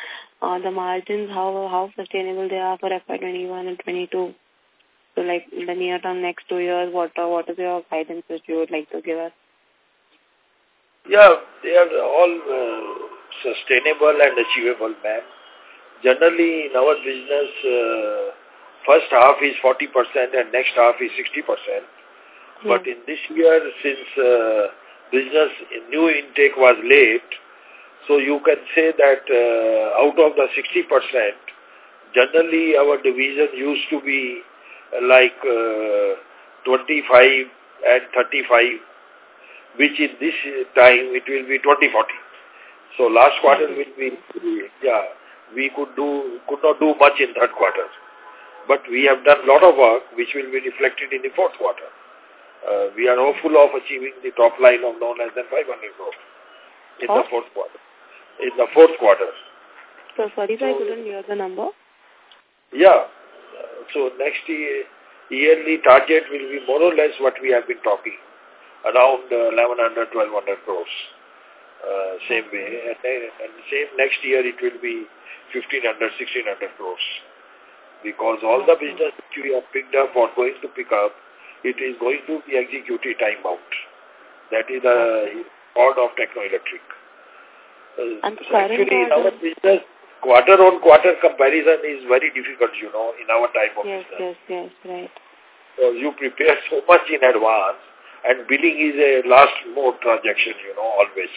uh, the margins, how how sustainable they are for FY21 and 22. So like in the near term, next two years, what, uh, what is your guidance that you would like to give us? Yeah, they are all uh, sustainable and achievable, ma'am. Generally, in our business, uh, first half is 40% and next half is 60%. Hmm. But in this year, since uh, business new intake was late, so you can say that uh, out of the 60%, generally our division used to be like uh, 25 and 35, which in this time it will be 20-40. So last quarter will be, yeah, we could do could not do much in third quarter. But we have done a lot of work which will be reflected in the fourth quarter. Uh, we are hopeful of achieving the top line of no less than 500 crore in oh? the fourth quarter. In the fourth quarter. So, sorry so, I couldn't hear the number. Yeah. Uh, so, next year, yearly target will be more or less what we have been talking, around uh, 1100, 1200 crores. Uh, same way. And, and same next year it will be 1500, 1600 crores because all the business which we have picked up or going to pick up, it is going to be executed time bound. That is the part of Techno Electric. Uh, so actually, in our business, quarter on quarter comparison is very difficult, you know, in our type of yes, business. Yes, yes, right. So you prepare so much in advance, and billing is a last mode transaction, you know, always.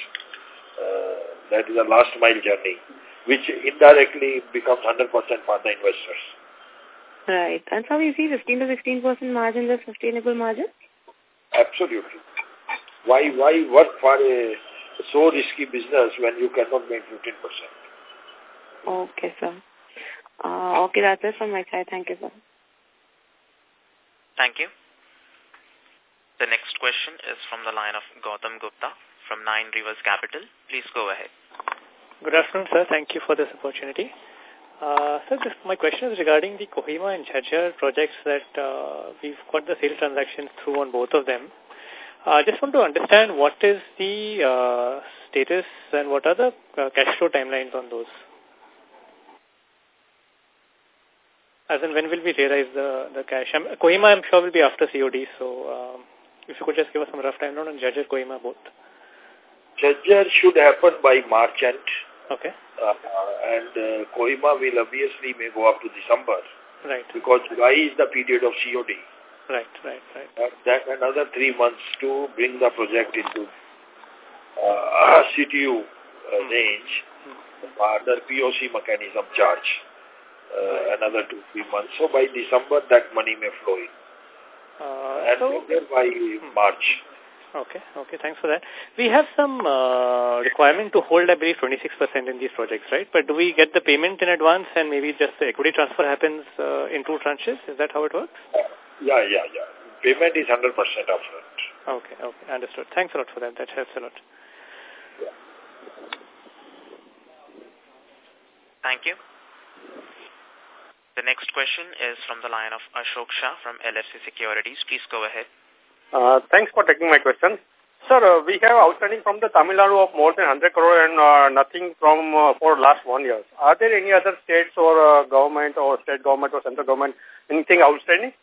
Uh, that is a last mile journey, which indirectly becomes 100% for the investors. Right. And so you see 15 to 16% margin is sustainable margin? Absolutely. Why why work for a so risky business when you cannot make 15%? Okay, sir. Uh, okay, that's it from my side. Thank you, sir. Thank you. The next question is from the line of Gautam Gupta from Nine Rivers Capital. Please go ahead. Good afternoon, sir. Thank you for this opportunity. Uh, sir, this, my question is regarding the Kohima and Jhajjar projects that uh, we've got the sales transactions through on both of them. I uh, just want to understand what is the uh, status and what are the uh, cash flow timelines on those. As in, when will we realize the, the cash? I'm, Kohima, I'm sure, will be after COD, so um, if you could just give us some rough timeline on Jhajjar, Kohima, both. Jhajjar should happen by March end. Okay. Uh, and uh, Kohima will obviously may go up to December. Right. Because July is the period of COD. Right, right, right. Uh, that another three months to bring the project into uh, CTU uh, mm. range mm. under POC mechanism charge. Uh, another two, three months. So by December, that money may flow in. Uh, and so, by hmm. March. Okay, okay, thanks for that. We have some uh, requirement to hold, I believe, 26% in these projects, right? But do we get the payment in advance and maybe just the equity transfer happens uh, in two tranches? Is that how it works? Yeah, yeah, yeah. Payment is 100% upfront. Okay, okay, understood. Thanks a lot for that. That helps a lot. Yeah. Thank you. The next question is from the line of Ashok Shah from LFC Securities. Please go ahead. Uh, thanks for taking my question. Sir, uh, we have outstanding from the Tamil Nadu of more than 100 crore and uh, nothing from uh, for last one year. Are there any other states or uh, government or state government or central government, anything outstanding?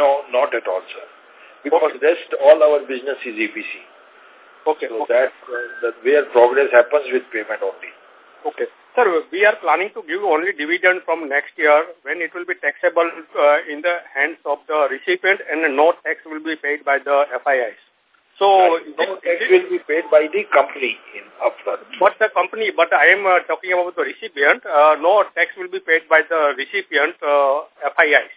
No, not at all, sir. Because okay. rest all our business is EPC. Okay. So okay. that, uh, that where progress happens with payment only. Okay. Sir, we are planning to give only dividend from next year when it will be taxable uh, in the hands of the recipient and no tax will be paid by the FIIs. So, no tax will be paid by the company in upfront. But the company, but I am uh, talking about the recipient, uh, no tax will be paid by the recipient uh, FIIs.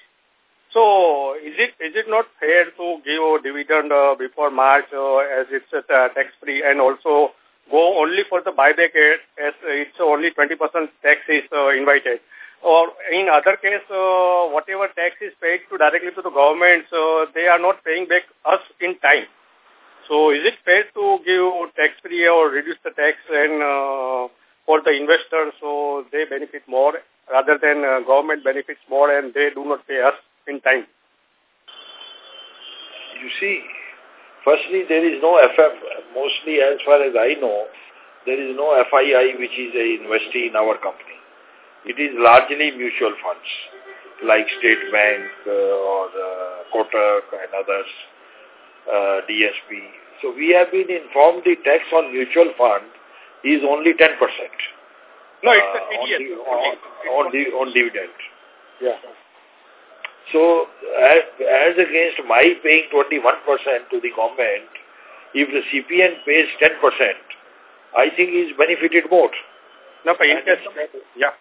So, is it is it not fair to give a dividend uh, before March uh, as it's uh, tax-free and also go only for the buyback as it's only 20% tax is uh, invited. Or in other case, uh, whatever tax is paid to directly to the government, so they are not paying back us in time. So is it fair to give tax-free or reduce the tax and uh, for the investors so they benefit more rather than uh, government benefits more and they do not pay us in time? You see, Firstly, there is no FF, mostly as far as I know, there is no FII which is a investee in our company. It is largely mutual funds like State Bank uh, or uh, Kotak and others, uh, DSP. So we have been informed the tax on mutual fund is only 10%. No, it's uh, on, the, on, on, the, on dividend. Yeah. So, as, as against my paying 21% to the government, if the CPN pays 10%, I think he's benefited more. No, but interest, yeah.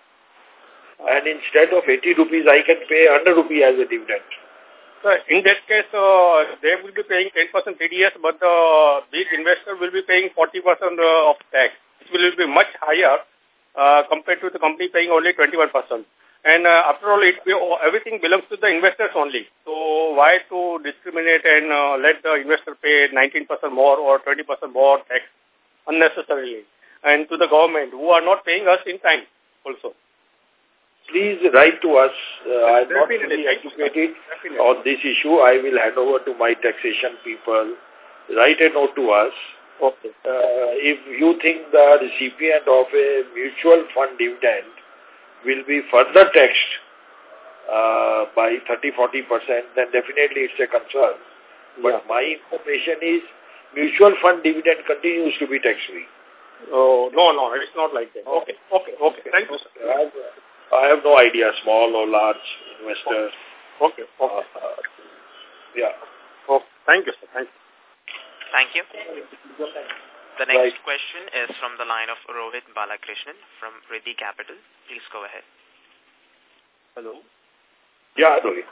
And instead of 80 rupees, I can pay 100 rupees as a dividend. So in that case, uh, they will be paying 10% TDS, but the big investor will be paying 40% uh, of tax. It will be much higher uh, compared to the company paying only 21%. And uh, after all, it everything belongs to the investors only. So why to discriminate and uh, let the investor pay 19% more or 20% more tax unnecessarily? And to the government, who are not paying us in time also. Please write to us. Uh, I am not fully educated on this issue. I will hand over to my taxation people. Write a note to us. Okay. Uh, if you think the recipient of a mutual fund dividend will be further taxed uh, by 30-40%, then definitely it's a concern. But yeah. my information is mutual fund dividend continues to be tax-free. Oh, no, no, it's not like that. Okay, okay, okay. Thank you, sir. I have, I have no idea, small or large investors. Okay, okay. Uh, yeah. Okay, thank you, sir. Thank you. Thank you. The next right. question is from the line of Rohit Balakrishnan from Riddhi Capital. Please go ahead. Hello. Yeah, Rohit.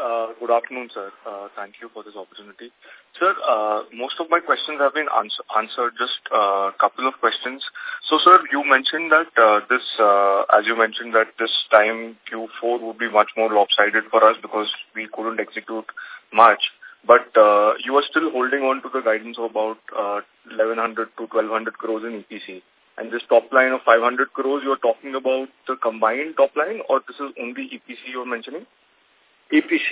Uh, good afternoon, sir. Uh, thank you for this opportunity. Sir, uh, most of my questions have been ans answered. Just a uh, couple of questions. So, sir, you mentioned that uh, this, uh, as you mentioned, that this time Q4 would be much more lopsided for us because we couldn't execute much. But uh, you are still holding on to the guidance of about uh, 1100 to 1200 crores in EPC. And this top line of 500 crores, you're talking about the combined top line or this is only EPC you're mentioning? EPC.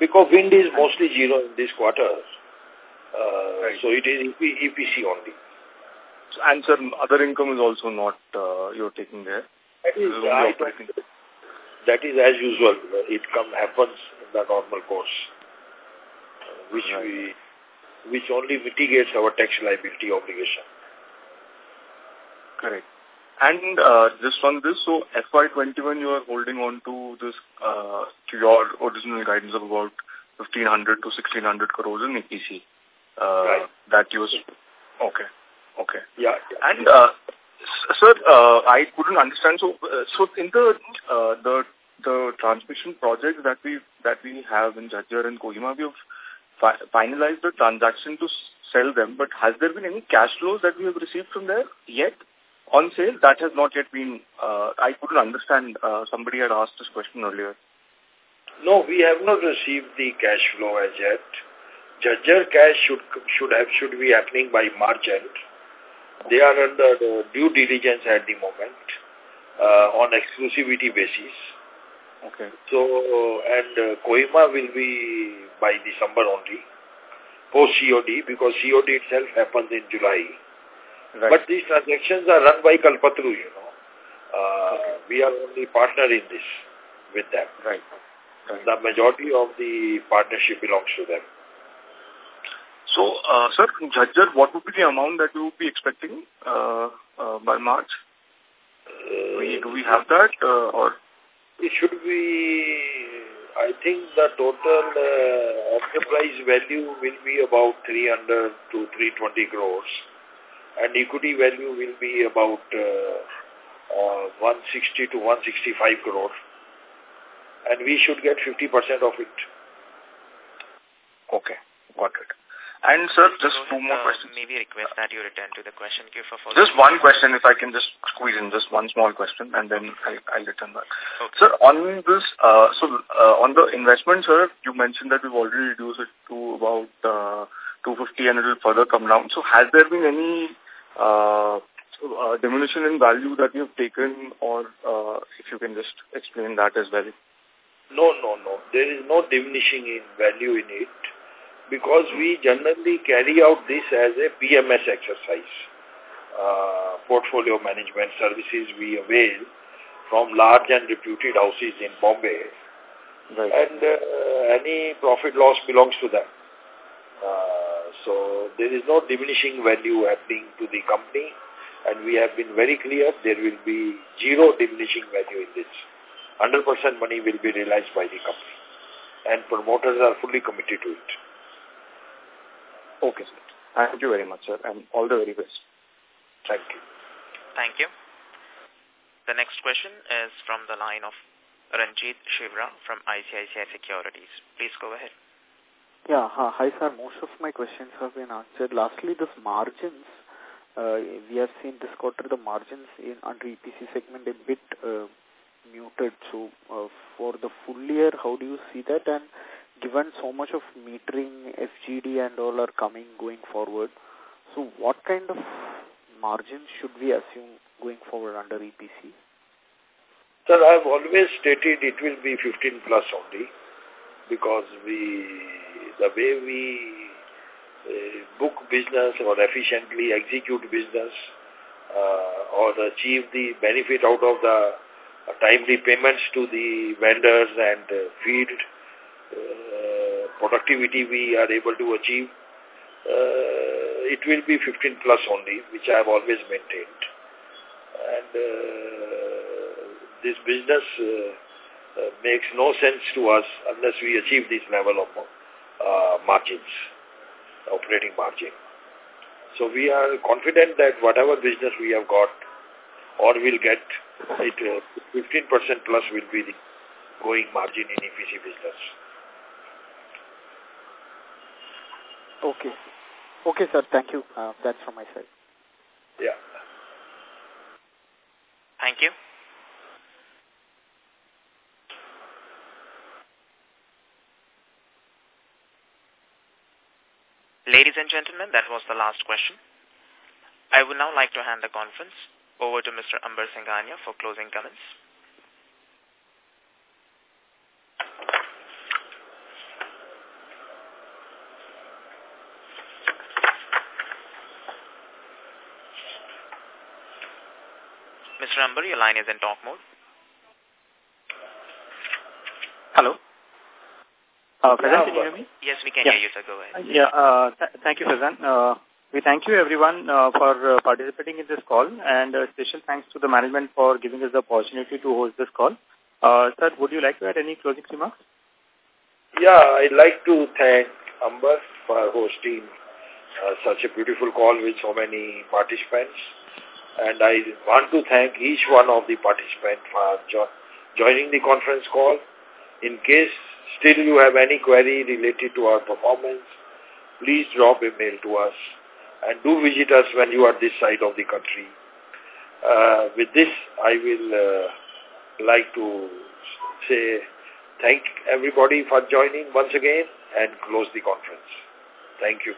Because wind is mostly zero in this quarter. Uh, right. So it is EPC only. And sir, other income is also not uh, you're taking there? That is, that is as usual. It come happens in the normal course, which right. we which only mitigates our tax liability obligation. Correct. And uh, just on this, so FY21 you are holding on to this, uh, to your original guidance of about 1500 to 1600 crores in EPC. Uh, right. That you was, okay, okay. Yeah. And, uh, sir, uh, I couldn't understand. So, uh, so in the, uh, the, the transmission projects that we, that we have in Jhajjar and Kohima, we have fi finalized the transaction to sell them, but has there been any cash flows that we have received from there yet on sale? That has not yet been, uh, I couldn't understand. Uh, somebody had asked this question earlier. No, we have not received the cash flow as yet. Jhajjar cash should should have should be happening by March end. They are under the due diligence at the moment uh, on exclusivity basis. Okay. So, and uh, Kohima will be by December only, post COD, because COD itself happens in July. Right. But these transactions are run by Kalpataru, you know. Uh, okay. We are only partner in this with them. Right. right. The majority of the partnership belongs to them. So, uh, sir, Jhajjar, what would be the amount that you would be expecting uh, uh, by March? Uh, do we have that uh, or? It should be, I think the total uh, enterprise value will be about 300 to 320 crores and equity value will be about uh, uh, 160 to 165 crores and we should get 50% of it. Okay, got it. And sir, just two more uh, questions. Maybe request that you return to the question queue for further. Just one question, if I can just squeeze in just one small question, and then I, I'll return back. Okay. Sir, on this, uh, so uh, on the investment, sir, you mentioned that we've already reduced it to about uh, 250 and it will further come down. So has there been any uh, uh, diminution in value that you have taken, or uh, if you can just explain that as well? No, no, no. There is no diminishing in value in it because we generally carry out this as a PMS exercise. Uh, portfolio management services we avail from large and reputed houses in Bombay. Right. And uh, any profit loss belongs to them. Uh, so there is no diminishing value happening to the company and we have been very clear there will be zero diminishing value in this. 100% money will be realized by the company and promoters are fully committed to it. Okay, sir. Thank you very much, sir, and all the very best. Thank you. Thank you. The next question is from the line of Ranjit Shivram from ICICI Securities. Please go ahead. Yeah, hi, sir. Most of my questions have been answered. Lastly, this margins, uh, we have seen this quarter the margins in under EPC segment a bit uh, muted. So, uh, for the full year, how do you see that? And given so much of metering, FGD and all are coming going forward, so what kind of margins should we assume going forward under EPC? Sir, I have always stated it will be 15 plus only because we, the way we uh, book business or efficiently execute business uh, or achieve the benefit out of the timely payments to the vendors and uh, field uh, productivity we are able to achieve, uh, it will be 15 plus only, which I have always maintained. And uh, this business uh, makes no sense to us unless we achieve this level of margins, operating margin. So we are confident that whatever business we have got or will get, it 15% plus will be the going margin in EPC business. Okay. Okay, sir. Thank you. Uh, that's from my side. Yeah. Thank you. Ladies and gentlemen, that was the last question. I would now like to hand the conference over to Mr. Amber Singhania for closing comments. Mr. Amber, your line is in talk mode. Hello. Uh, Fazan, can you hear me? Yes, we can yeah. hear you, sir. Go ahead. Yeah, uh, th thank you, Fazan. Uh, we thank you, everyone, uh, for uh, participating in this call, and uh, special thanks to the management for giving us the opportunity to host this call. Uh, sir, would you like to add any closing remarks? Yeah, I'd like to thank Amber for hosting uh, such a beautiful call with so many participants. And I want to thank each one of the participants for jo joining the conference call. In case still you have any query related to our performance, please drop a mail to us and do visit us when you are this side of the country. Uh, with this, I will uh, like to say thank everybody for joining once again and close the conference. Thank you.